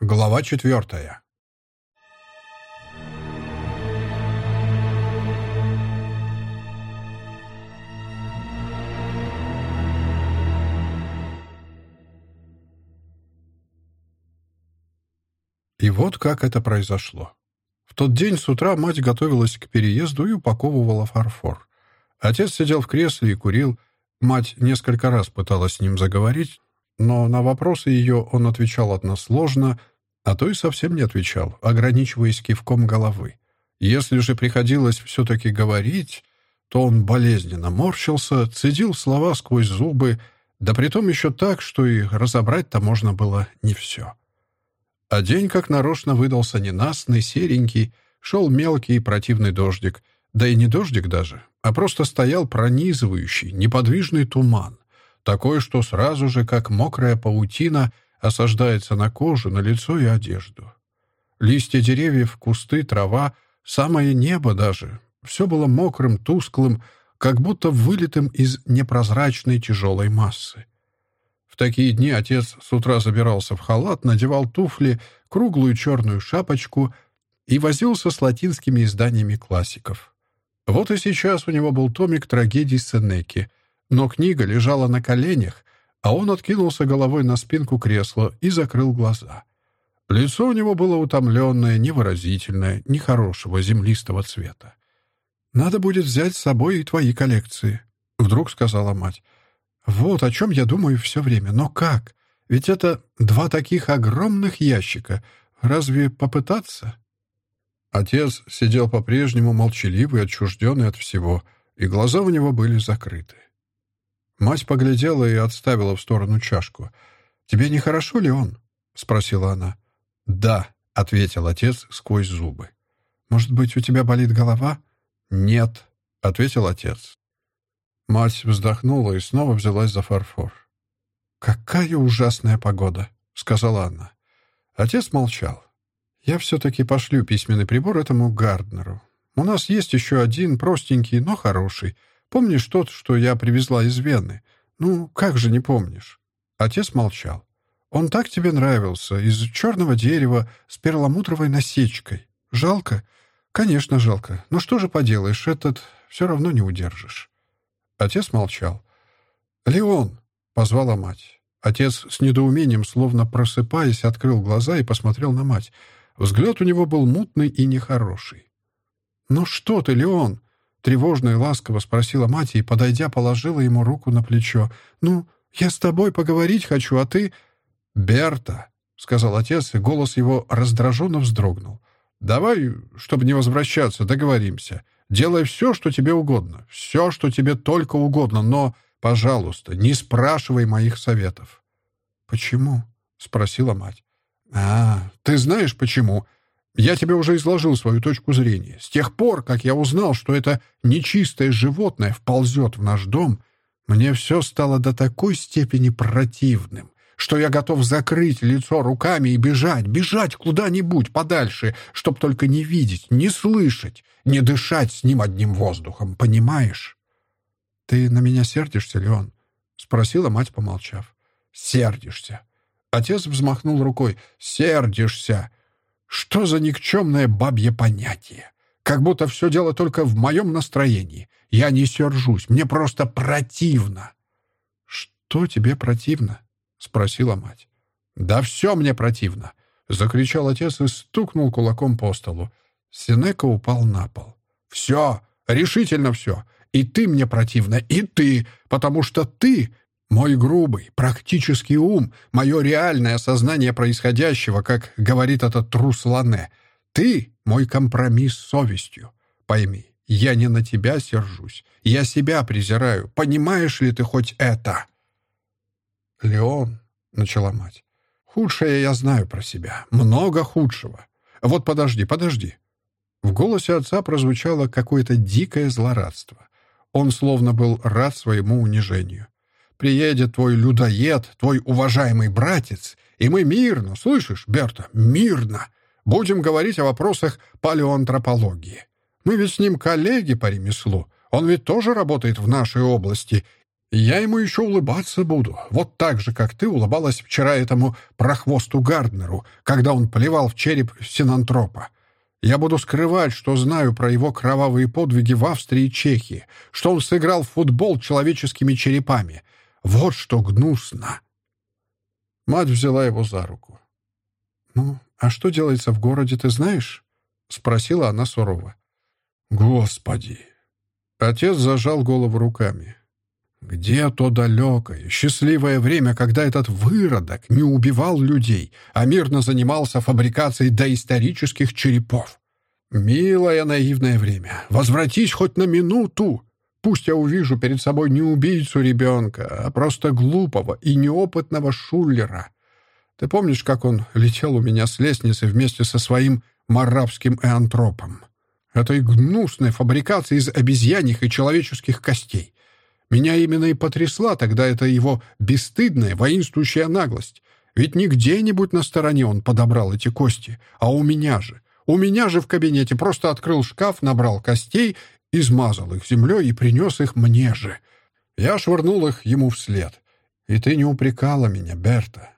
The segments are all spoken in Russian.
Глава четвертая. И вот как это произошло. В тот день с утра мать готовилась к переезду и упаковывала фарфор. Отец сидел в кресле и курил. Мать несколько раз пыталась с ним заговорить, но на вопросы ее он отвечал односложно, а то и совсем не отвечал, ограничиваясь кивком головы. Если же приходилось все-таки говорить, то он болезненно морщился, цедил слова сквозь зубы, да притом еще так, что и разобрать-то можно было не все. А день как нарочно выдался ненастный, серенький, шел мелкий и противный дождик, да и не дождик даже, а просто стоял пронизывающий, неподвижный туман. Такое, что сразу же, как мокрая паутина, осаждается на кожу, на лицо и одежду. Листья деревьев, кусты, трава, самое небо даже — все было мокрым, тусклым, как будто вылитым из непрозрачной тяжелой массы. В такие дни отец с утра забирался в халат, надевал туфли, круглую черную шапочку и возился с латинскими изданиями классиков. Вот и сейчас у него был томик трагедий Сенеки, но книга лежала на коленях, а он откинулся головой на спинку кресла и закрыл глаза. Лицо у него было утомленное, невыразительное, нехорошего землистого цвета. «Надо будет взять с собой и твои коллекции», — вдруг сказала мать. «Вот о чем я думаю все время. Но как? Ведь это два таких огромных ящика. Разве попытаться?» Отец сидел по-прежнему молчаливый, отчужденный от всего, и глаза у него были закрыты. Мать поглядела и отставила в сторону чашку. «Тебе нехорошо ли он?» — спросила она. «Да», — ответил отец сквозь зубы. «Может быть, у тебя болит голова?» «Нет», — ответил отец. Мать вздохнула и снова взялась за фарфор. «Какая ужасная погода», — сказала она. Отец молчал. «Я все-таки пошлю письменный прибор этому Гарднеру. У нас есть еще один, простенький, но хороший. Помнишь тот, что я привезла из Вены? Ну, как же не помнишь?» Отец молчал. «Он так тебе нравился, из черного дерева, с перламутровой насечкой. Жалко? Конечно, жалко. Но что же поделаешь, этот все равно не удержишь». Отец молчал. «Леон!» — позвала мать. Отец с недоумением, словно просыпаясь, открыл глаза и посмотрел на мать. Взгляд у него был мутный и нехороший. «Ну что ты, Леон?» Тревожно и ласково спросила мать и, подойдя, положила ему руку на плечо. «Ну, я с тобой поговорить хочу, а ты...» «Берта», — сказал отец, и голос его раздраженно вздрогнул. «Давай, чтобы не возвращаться, договоримся. Делай все, что тебе угодно. Все, что тебе только угодно, но, пожалуйста, не спрашивай моих советов». «Почему?» — спросила мать. «А, ты знаешь, почему?» Я тебе уже изложил свою точку зрения. С тех пор, как я узнал, что это нечистое животное вползет в наш дом, мне все стало до такой степени противным, что я готов закрыть лицо руками и бежать, бежать куда-нибудь подальше, чтоб только не видеть, не слышать, не дышать с ним одним воздухом, понимаешь? — Ты на меня сердишься, Леон? — спросила мать, помолчав. — Сердишься. Отец взмахнул рукой. «Сердишься! Что за никчемное бабье понятие? Как будто все дело только в моем настроении. Я не сержусь, мне просто противно. «Что тебе противно?» — спросила мать. «Да все мне противно!» — закричал отец и стукнул кулаком по столу. Синека упал на пол. «Все! Решительно все! И ты мне противно, и ты! Потому что ты мой грубый, практический ум, мое реальное осознание происходящего, как говорит этот трус Лане. Ты — мой компромисс с совестью. Пойми, я не на тебя сержусь. Я себя презираю. Понимаешь ли ты хоть это?» «Леон», — начала мать, — «худшее я знаю про себя. Много худшего. Вот подожди, подожди». В голосе отца прозвучало какое-то дикое злорадство. Он словно был рад своему унижению. Приедет твой людоед, твой уважаемый братец, и мы мирно, слышишь, Берта, мирно будем говорить о вопросах палеоантропологии. Мы ведь с ним коллеги по ремеслу. Он ведь тоже работает в нашей области, Я ему еще улыбаться буду, вот так же, как ты улыбалась вчера этому прохвосту Гарднеру, когда он плевал в череп синантропа. Я буду скрывать, что знаю про его кровавые подвиги в Австрии и Чехии, что он сыграл в футбол человеческими черепами. Вот что гнусно!» Мать взяла его за руку. «Ну, а что делается в городе, ты знаешь?» — спросила она сурово. «Господи!» Отец зажал голову руками. Где то далекое, счастливое время, когда этот выродок не убивал людей, а мирно занимался фабрикацией доисторических черепов? Милое наивное время. Возвратись хоть на минуту. Пусть я увижу перед собой не убийцу ребенка, а просто глупого и неопытного шулера. Ты помнишь, как он летел у меня с лестницы вместе со своим марабским эантропом? Этой гнусной фабрикацией из обезьяньих и человеческих костей. Меня именно и потрясла тогда эта его бесстыдная, воинствующая наглость. Ведь не где-нибудь на стороне он подобрал эти кости, а у меня же. У меня же в кабинете просто открыл шкаф, набрал костей, измазал их землей и принес их мне же. Я швырнул их ему вслед. И ты не упрекала меня, Берта.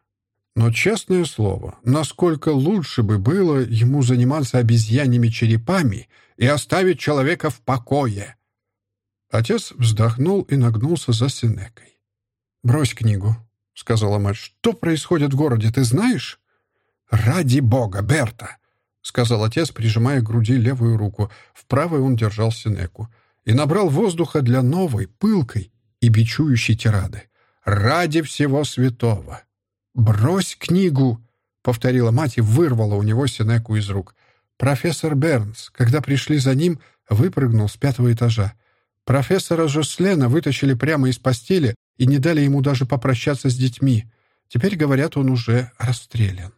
Но, честное слово, насколько лучше бы было ему заниматься обезьяньими черепами и оставить человека в покое. Отец вздохнул и нагнулся за Синекой. «Брось книгу», — сказала мать. «Что происходит в городе, ты знаешь?» «Ради бога, Берта!» — сказал отец, прижимая к груди левую руку. В правой он держал Синеку. И набрал воздуха для новой, пылкой и бичующей тирады. «Ради всего святого!» «Брось книгу!» — повторила мать и вырвала у него Синеку из рук. Профессор Бернс, когда пришли за ним, выпрыгнул с пятого этажа. Профессора Жослена вытащили прямо из постели и не дали ему даже попрощаться с детьми. Теперь, говорят, он уже расстрелян.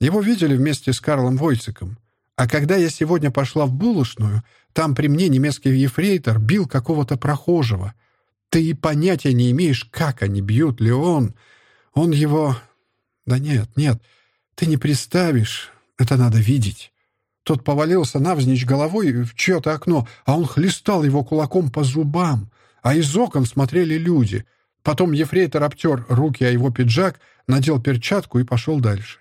Его видели вместе с Карлом Войциком. А когда я сегодня пошла в булочную, там при мне немецкий ефрейтор бил какого-то прохожего. Ты и понятия не имеешь, как они бьют, Леон. Он его... Да нет, нет, ты не представишь. Это надо видеть. Тот повалился навзничь головой в чье-то окно, а он хлестал его кулаком по зубам. А из окон смотрели люди. Потом ефрейтор обтер руки о его пиджак, надел перчатку и пошел дальше.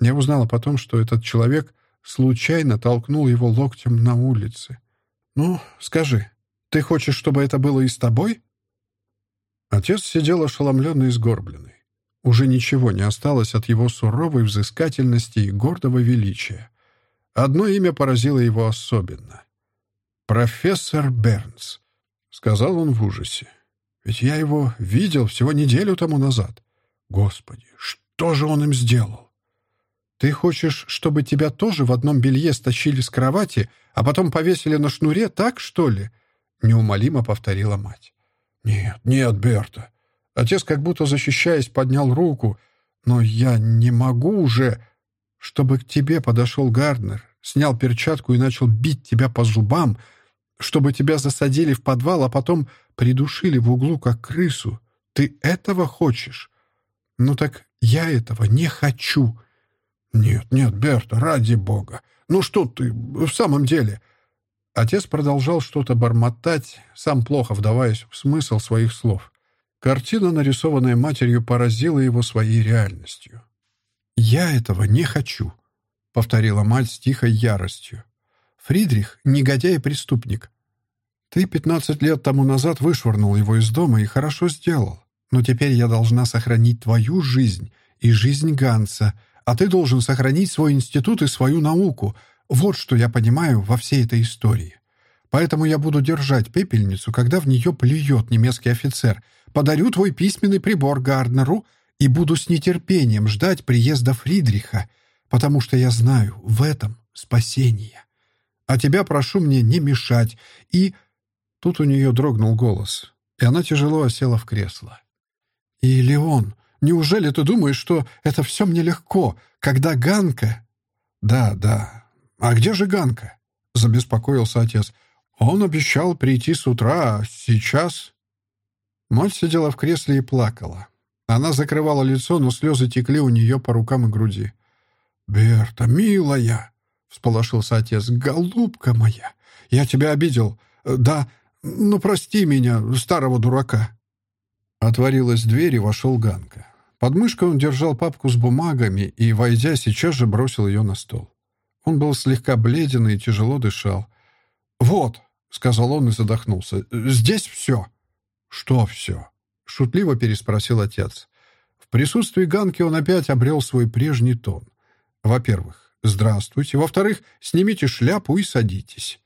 Я узнала потом, что этот человек случайно толкнул его локтем на улице. «Ну, скажи, ты хочешь, чтобы это было и с тобой?» Отец сидел ошеломленный и сгорбленный. Уже ничего не осталось от его суровой взыскательности и гордого величия. Одно имя поразило его особенно. «Профессор Бернс», — сказал он в ужасе. «Ведь я его видел всего неделю тому назад. Господи, что же он им сделал?» «Ты хочешь, чтобы тебя тоже в одном белье стащили с кровати, а потом повесили на шнуре, так, что ли?» — неумолимо повторила мать. «Нет, нет, Берта». Отец, как будто защищаясь, поднял руку. «Но я не могу уже...» чтобы к тебе подошел Гарднер, снял перчатку и начал бить тебя по зубам, чтобы тебя засадили в подвал, а потом придушили в углу, как крысу. Ты этого хочешь? Ну так я этого не хочу. Нет, нет, Берта, ради бога. Ну что ты, в самом деле... Отец продолжал что-то бормотать, сам плохо вдаваясь в смысл своих слов. Картина, нарисованная матерью, поразила его своей реальностью. «Я этого не хочу», — повторила мать с тихой яростью. «Фридрих — негодяй и преступник. Ты пятнадцать лет тому назад вышвырнул его из дома и хорошо сделал. Но теперь я должна сохранить твою жизнь и жизнь Ганса, а ты должен сохранить свой институт и свою науку. Вот что я понимаю во всей этой истории. Поэтому я буду держать пепельницу, когда в нее плюет немецкий офицер. Подарю твой письменный прибор Гарднеру — и буду с нетерпением ждать приезда Фридриха, потому что я знаю, в этом спасение. А тебя прошу мне не мешать, и...» Тут у нее дрогнул голос, и она тяжело осела в кресло. «И, Леон, неужели ты думаешь, что это все мне легко, когда Ганка...» «Да, да. А где же Ганка?» — забеспокоился отец. «Он обещал прийти с утра, а сейчас...» Мать сидела в кресле и плакала. Она закрывала лицо, но слезы текли у нее по рукам и груди. «Берта, милая!» — всполошился отец. «Голубка моя! Я тебя обидел. Да, ну прости меня, старого дурака!» Отворилась дверь, и вошел Ганка. Под мышкой он держал папку с бумагами и, войдя, сейчас же бросил ее на стол. Он был слегка бледен и тяжело дышал. «Вот», — сказал он и задохнулся, — «здесь все». «Что все?» — шутливо переспросил отец. В присутствии Ганки он опять обрел свой прежний тон. «Во-первых, здравствуйте. Во-вторых, снимите шляпу и садитесь».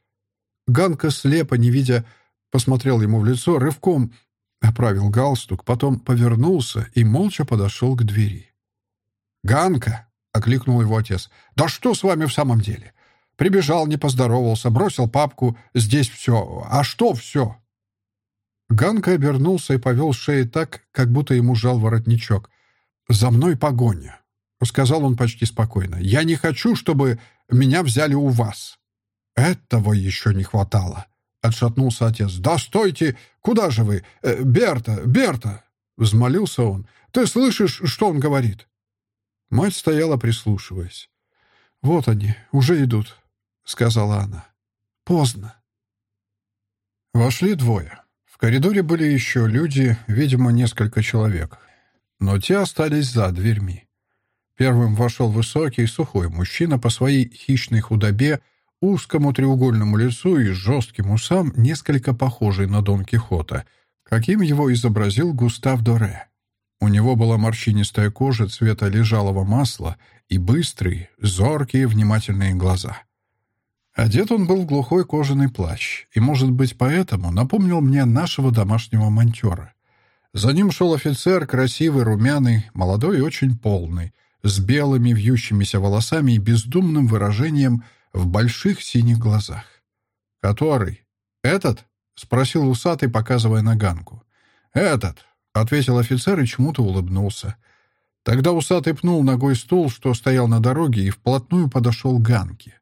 Ганка, слепо, не видя, посмотрел ему в лицо, рывком оправил галстук, потом повернулся и молча подошел к двери. «Ганка!» — окликнул его отец. «Да что с вами в самом деле? Прибежал, не поздоровался, бросил папку. Здесь все. А что все?» Ганка обернулся и повел шеей так, как будто ему жал воротничок. «За мной погоня», — сказал он почти спокойно. «Я не хочу, чтобы меня взяли у вас». «Этого еще не хватало», — отшатнулся отец. «Да стойте! Куда же вы? Э, Берта! Берта!» — взмолился он. «Ты слышишь, что он говорит?» Мать стояла, прислушиваясь. «Вот они, уже идут», — сказала она. «Поздно». Вошли двое. В коридоре были еще люди, видимо, несколько человек. Но те остались за дверьми. Первым вошел высокий, сухой мужчина по своей хищной худобе, узкому треугольному лицу и жестким усам, несколько похожий на Дон Кихота, каким его изобразил Густав Доре. У него была морщинистая кожа цвета лежалого масла и быстрые, зоркие, внимательные глаза. Одет он был в глухой кожаный плащ, и, может быть, поэтому напомнил мне нашего домашнего монтера. За ним шел офицер, красивый, румяный, молодой и очень полный, с белыми вьющимися волосами и бездумным выражением в больших синих глазах. «Который? Этот?» — спросил усатый, показывая на ганку. «Этот», — ответил офицер и чему-то улыбнулся. Тогда усатый пнул ногой стул, что стоял на дороге, и вплотную подошел к ганке.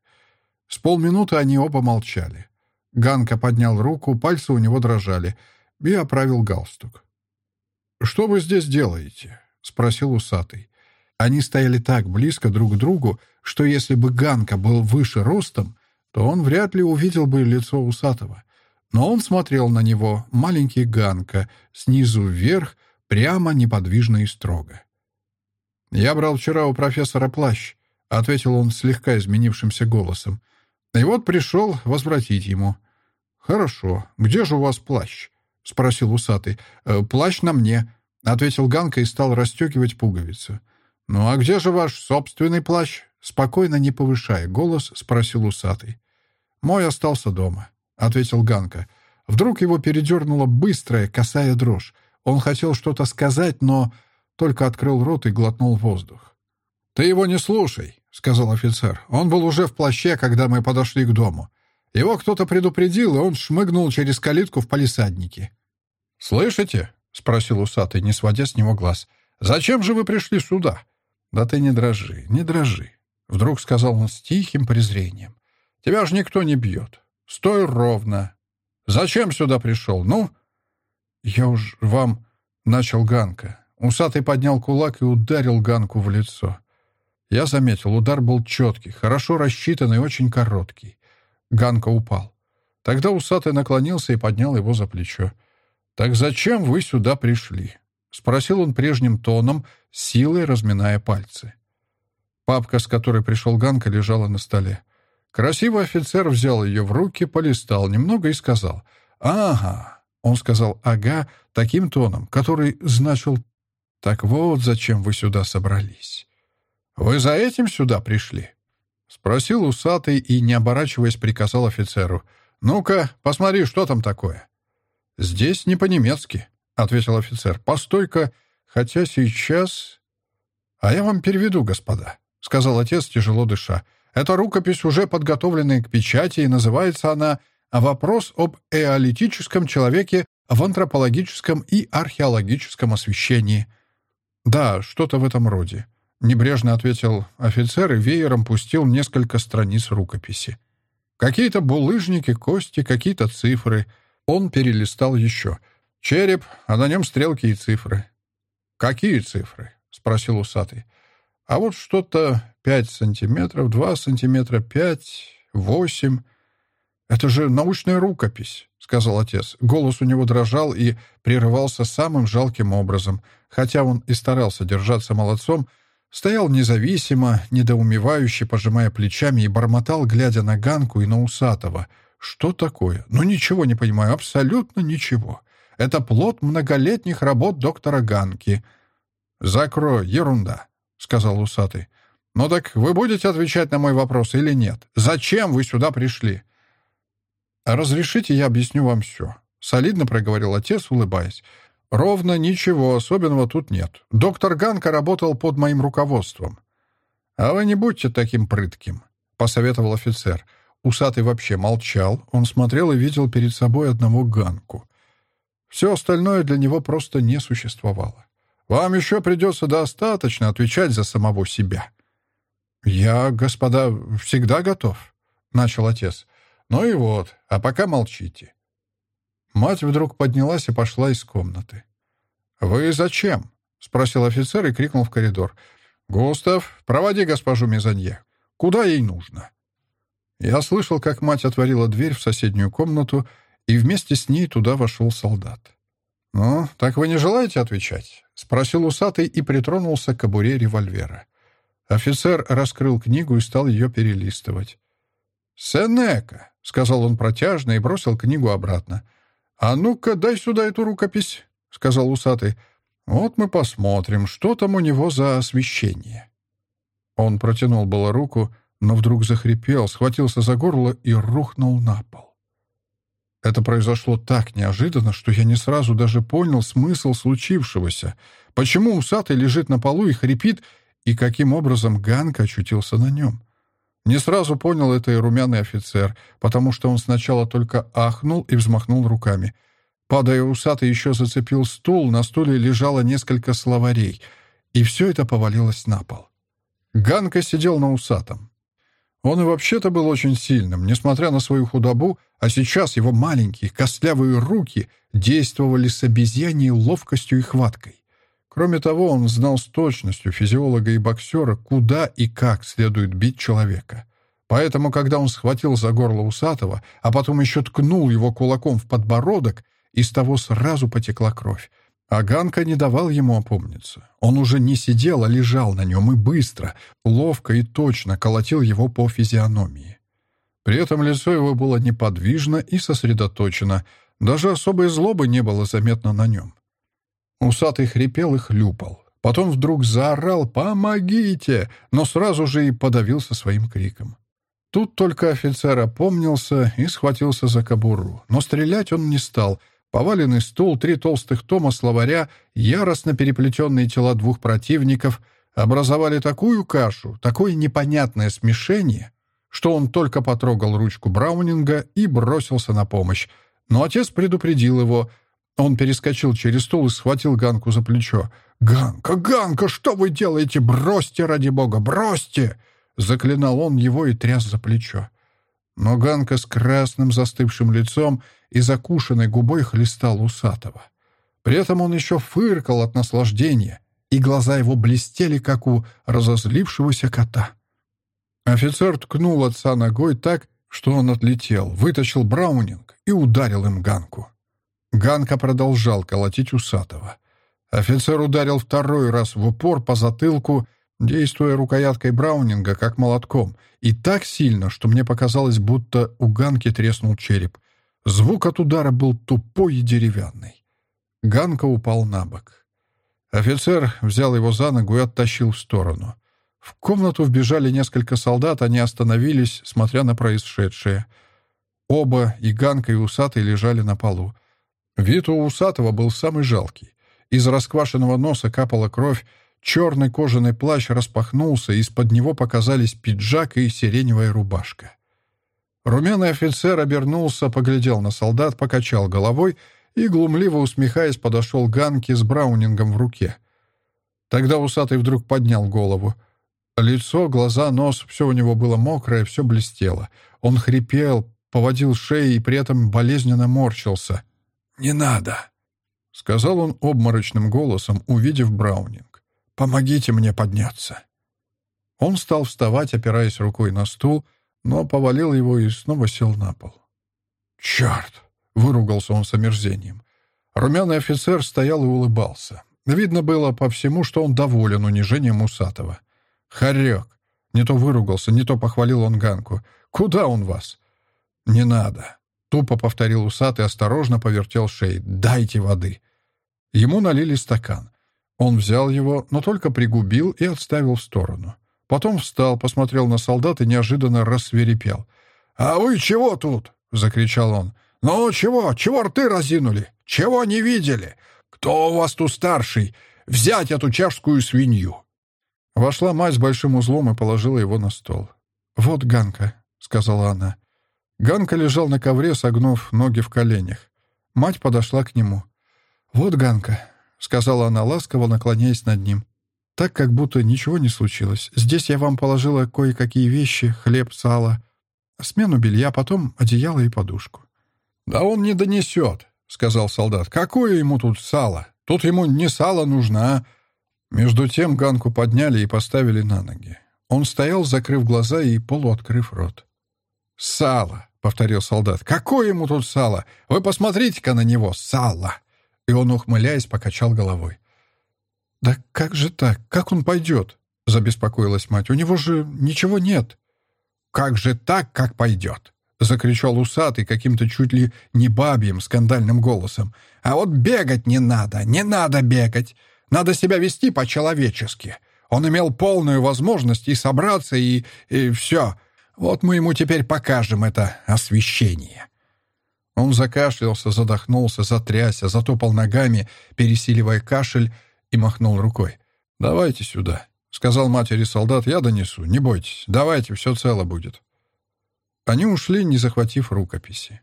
С полминуты они оба молчали. Ганка поднял руку, пальцы у него дрожали, и оправил галстук. «Что вы здесь делаете?» — спросил усатый. Они стояли так близко друг к другу, что если бы Ганка был выше ростом, то он вряд ли увидел бы лицо усатого. Но он смотрел на него, маленький Ганка, снизу вверх, прямо, неподвижно и строго. «Я брал вчера у профессора плащ», — ответил он слегка изменившимся голосом. «И вот пришел возвратить ему». «Хорошо. Где же у вас плащ?» — спросил усатый. «Э, «Плащ на мне», — ответил Ганка и стал расстегивать пуговицу. «Ну а где же ваш собственный плащ?» Спокойно, не повышая голос, спросил усатый. «Мой остался дома», — ответил Ганка. Вдруг его передернула быстрая, косая дрожь. Он хотел что-то сказать, но только открыл рот и глотнул воздух. «Ты его не слушай», — сказал офицер. «Он был уже в плаще, когда мы подошли к дому. Его кто-то предупредил, и он шмыгнул через калитку в палисаднике». «Слышите?» — спросил усатый, не сводя с него глаз. «Зачем же вы пришли сюда?» «Да ты не дрожи, не дрожи», — вдруг сказал он с тихим презрением. «Тебя же никто не бьет. Стой ровно. Зачем сюда пришел? Ну?» «Я уж вам...» — начал Ганка. Усатый поднял кулак и ударил Ганку в лицо. Я заметил, удар был четкий, хорошо рассчитанный, очень короткий. Ганка упал. Тогда усатый наклонился и поднял его за плечо. «Так зачем вы сюда пришли?» — спросил он прежним тоном, силой разминая пальцы. Папка, с которой пришел Ганка, лежала на столе. Красивый офицер взял ее в руки, полистал немного и сказал «Ага». Он сказал «ага» таким тоном, который значил «так вот зачем вы сюда собрались». «Вы за этим сюда пришли?» — спросил усатый и, не оборачиваясь, приказал офицеру. «Ну-ка, посмотри, что там такое». «Здесь не по-немецки», — ответил офицер. «Постой-ка, хотя сейчас...» «А я вам переведу, господа», — сказал отец, тяжело дыша. «Эта рукопись уже подготовленная к печати, и называется она «Вопрос об эолитическом человеке в антропологическом и археологическом освещении». «Да, что-то в этом роде», — небрежно ответил офицер и веером пустил несколько страниц рукописи. «Какие-то булыжники, кости, какие-то цифры». Он перелистал еще — Череп, а на нем стрелки и цифры. «Какие цифры?» — спросил усатый. «А вот что-то пять сантиметров, два сантиметра, пять, восемь...» Это же научная рукопись», — сказал отец. Голос у него дрожал и прерывался самым жалким образом. Хотя он и старался держаться молодцом, стоял независимо, недоумевающе, пожимая плечами и бормотал, глядя на Ганку и на Усатого. «Что такое? Ну ничего не понимаю, абсолютно ничего. Это плод многолетних работ доктора Ганки». «Закрой, ерунда», — сказал Усатый. «Ну так вы будете отвечать на мой вопрос или нет? Зачем вы сюда пришли?» «Разрешите, я объясню вам все», — солидно проговорил отец, улыбаясь. «Ровно ничего особенного тут нет. Доктор Ганка работал под моим руководством». «А вы не будьте таким прытким», — посоветовал офицер. Усатый вообще молчал. Он смотрел и видел перед собой одного Ганку. Все остальное для него просто не существовало. «Вам еще придется достаточно отвечать за самого себя». «Я, господа, всегда готов», — начал отец. «Ну и вот, а пока молчите». Мать вдруг поднялась и пошла из комнаты. «Вы зачем?» — спросил офицер и крикнул в коридор. «Густав, проводи госпожу Мезонье. Куда ей нужно?» Я слышал, как мать отворила дверь в соседнюю комнату, и вместе с ней туда вошел солдат. «Ну, так вы не желаете отвечать?» — спросил усатый и притронулся к кобуре револьвера. Офицер раскрыл книгу и стал ее перелистывать. «Сенека», — сказал он протяжно и бросил книгу обратно. «А ну-ка, дай сюда эту рукопись», — сказал усатый. «Вот мы посмотрим, что там у него за освещение». Он протянул было руку, но вдруг захрипел, схватился за горло и рухнул на пол. Это произошло так неожиданно, что я не сразу даже понял смысл случившегося. Почему усатый лежит на полу и хрипит, и каким образом Ганка очутился на нем? Не сразу понял это и румяный офицер, потому что он сначала только ахнул и взмахнул руками. Падая усатый еще зацепил стул, на стуле лежало несколько словарей, и все это повалилось на пол. Ганка сидел на усатом. Он и вообще-то был очень сильным, несмотря на свою худобу, а сейчас его маленькие, костлявые руки действовали с обезьяньей ловкостью и хваткой. Кроме того, он знал с точностью физиолога и боксера, куда и как следует бить человека. Поэтому, когда он схватил за горло усатого, а потом еще ткнул его кулаком в подбородок, из того сразу потекла кровь. А Ганка не давал ему опомниться. Он уже не сидел, а лежал на нем и быстро, ловко и точно колотил его по физиономии. При этом лицо его было неподвижно и сосредоточено, даже особой злобы не было заметно на нем. Усатый хрипел и хлюпал. Потом вдруг заорал «Помогите!», но сразу же и подавился своим криком. Тут только офицер опомнился и схватился за кобуру. Но стрелять он не стал. Поваленный стул, три толстых тома словаря, яростно переплетенные тела двух противников образовали такую кашу, такое непонятное смешение, что он только потрогал ручку Браунинга и бросился на помощь. Но отец предупредил его — он перескочил через стул и схватил Ганку за плечо. «Ганка, Ганка, что вы делаете? Бросьте, ради бога, бросьте!» Заклинал он его и тряс за плечо. Но Ганка с красным застывшим лицом и закушенной губой хлестал усатого. При этом он еще фыркал от наслаждения, и глаза его блестели, как у разозлившегося кота. Офицер ткнул отца ногой так, что он отлетел, вытащил Браунинг и ударил им Ганку. Ганка продолжал колотить усатого. Офицер ударил второй раз в упор по затылку, действуя рукояткой Браунинга как молотком, и так сильно, что мне показалось, будто у Ганки треснул череп. Звук от удара был тупой и деревянный. Ганка упал на бок. Офицер взял его за ногу и оттащил в сторону. В комнату вбежали несколько солдат, они остановились, смотря на происшедшее. Оба, и Ганка, и Усатый, лежали на полу. Вид у усатого был самый жалкий. Из расквашенного носа капала кровь, черный кожаный плащ распахнулся, из-под него показались пиджак и сиреневая рубашка. Румяный офицер обернулся, поглядел на солдат, покачал головой и, глумливо усмехаясь, подошел к Ганке с браунингом в руке. Тогда усатый вдруг поднял голову. Лицо, глаза, нос — все у него было мокрое, все блестело. Он хрипел, поводил шеей и при этом болезненно морщился — «Не надо», — сказал он обморочным голосом, увидев Браунинг. «Помогите мне подняться». Он стал вставать, опираясь рукой на стул, но повалил его и снова сел на пол. «Черт!» — выругался он с омерзением. Румяный офицер стоял и улыбался. Видно было по всему, что он доволен унижением Усатого. «Хорек!» Не то выругался, не то похвалил он Ганку. «Куда он вас?» «Не надо!» Тупо повторил Усатый, осторожно повертел шеей. «Дайте воды!» Ему налили стакан. Он взял его, но только пригубил и отставил в сторону. Потом встал, посмотрел на солдат и неожиданно рассверепел. «А вы чего тут?» — закричал он. «Ну чего? Чего рты разинули? Чего не видели? Кто у вас тут старший? Взять эту чешскую свинью!» Вошла мать с большим узлом и положила его на стол. «Вот Ганка», — сказала она. Ганка лежал на ковре, согнув ноги в коленях. Мать подошла к нему. «Вот Ганка», — сказала она ласково, наклоняясь над ним. «Так, как будто ничего не случилось. Здесь я вам положила кое-какие вещи, хлеб, сало, смену белья, потом одеяло и подушку». «Да он не донесет», — сказал солдат. «Какое ему тут сало? Тут ему не сало нужно, а...» Между тем Ганку подняли и поставили на ноги. Он стоял, закрыв глаза и полуоткрыв рот. «Сало!» — повторил солдат. «Какое ему тут сало? Вы посмотрите-ка на него! Сало!» И он, ухмыляясь, покачал головой. «Да как же так? Как он пойдет?» — забеспокоилась мать. «У него же ничего нет». «Как же так, как пойдет?» — закричал усатый каким-то чуть ли не бабьим скандальным голосом. «А вот бегать не надо, не надо бегать. Надо себя вести по-человечески. Он имел полную возможность и собраться, и... и все. Вот мы ему теперь покажем это освещение». Он закашлялся, задохнулся, затрясся, затопал ногами, пересиливая кашель, и махнул рукой. «Давайте сюда», — сказал матери солдат, — «я донесу, не бойтесь, давайте, все цело будет». Они ушли, не захватив рукописи.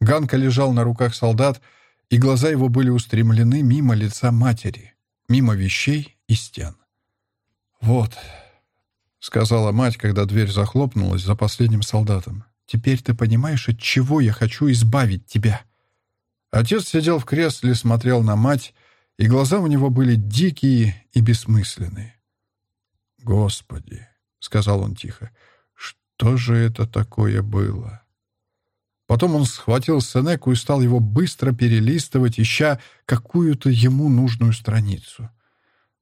Ганка лежал на руках солдат, и глаза его были устремлены мимо лица матери, мимо вещей и стен. «Вот», — сказала мать, когда дверь захлопнулась за последним солдатом. «Теперь ты понимаешь, от чего я хочу избавить тебя?» Отец сидел в кресле, смотрел на мать, и глаза у него были дикие и бессмысленные. «Господи!» — сказал он тихо. «Что же это такое было?» Потом он схватил Сенеку и стал его быстро перелистывать, ища какую-то ему нужную страницу.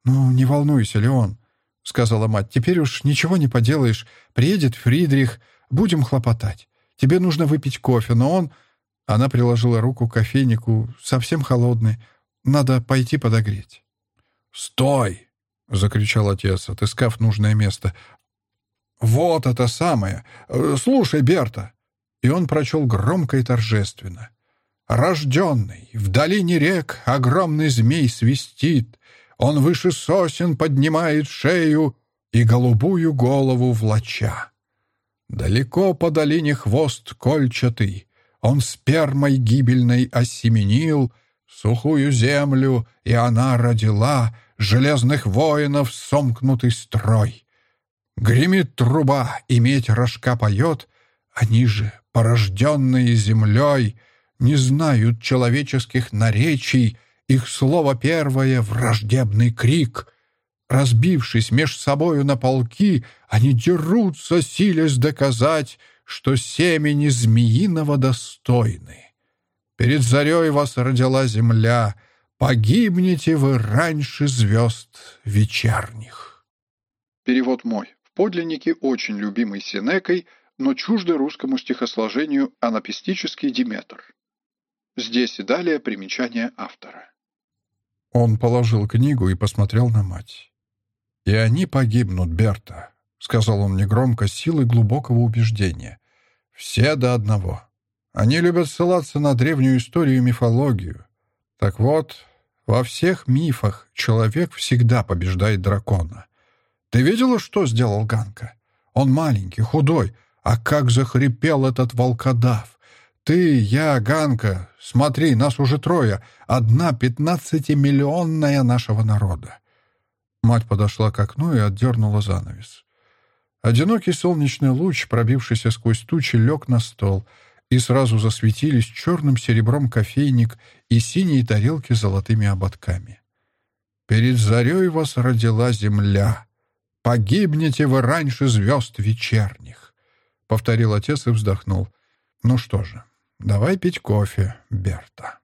«Ну, не волнуйся, Леон», — сказала мать, — «теперь уж ничего не поделаешь. Приедет Фридрих, будем хлопотать. Тебе нужно выпить кофе, но он...» Она приложила руку к кофейнику, совсем холодный. «Надо пойти подогреть». «Стой!» — закричал отец, отыскав нужное место. «Вот это самое! Слушай, Берта!» И он прочел громко и торжественно. «Рожденный, в долине рек огромный змей свистит, он выше сосен поднимает шею и голубую голову влача. Далеко по долине хвост кольчатый, он спермой гибельной осеменил сухую землю, и она родила железных воинов сомкнутый строй. Гремит труба, и медь рожка поет, они же, порожденные землей, не знают человеческих наречий, их слово первое — враждебный крик. Разбившись меж собою на полки, они дерутся, силясь доказать, что семени змеиного достойны. Перед зарей вас родила земля, погибнете вы раньше звезд вечерних. Перевод мой. В подлиннике очень любимый Синекой, но чуждый русскому стихосложению анапистический Диметр. Здесь и далее примечание автора. Он положил книгу и посмотрел на мать. «И они погибнут, Берта», — сказал он негромко, силой глубокого убеждения. «Все до одного. Они любят ссылаться на древнюю историю и мифологию. Так вот, во всех мифах человек всегда побеждает дракона. Ты видела, что сделал Ганка? Он маленький, худой, а как захрипел этот волкодав! Ты, я, Ганка, смотри, нас уже трое, одна пятнадцатимиллионная нашего народа. Мать подошла к окну и отдернула занавес. Одинокий солнечный луч, пробившийся сквозь тучи, лег на стол, и сразу засветились черным серебром кофейник и синие тарелки с золотыми ободками. «Перед зарей вас родила земля. Погибнете вы раньше звезд вечерних», — повторил отец и вздохнул. «Ну что же, Давай пить кофе, Берта.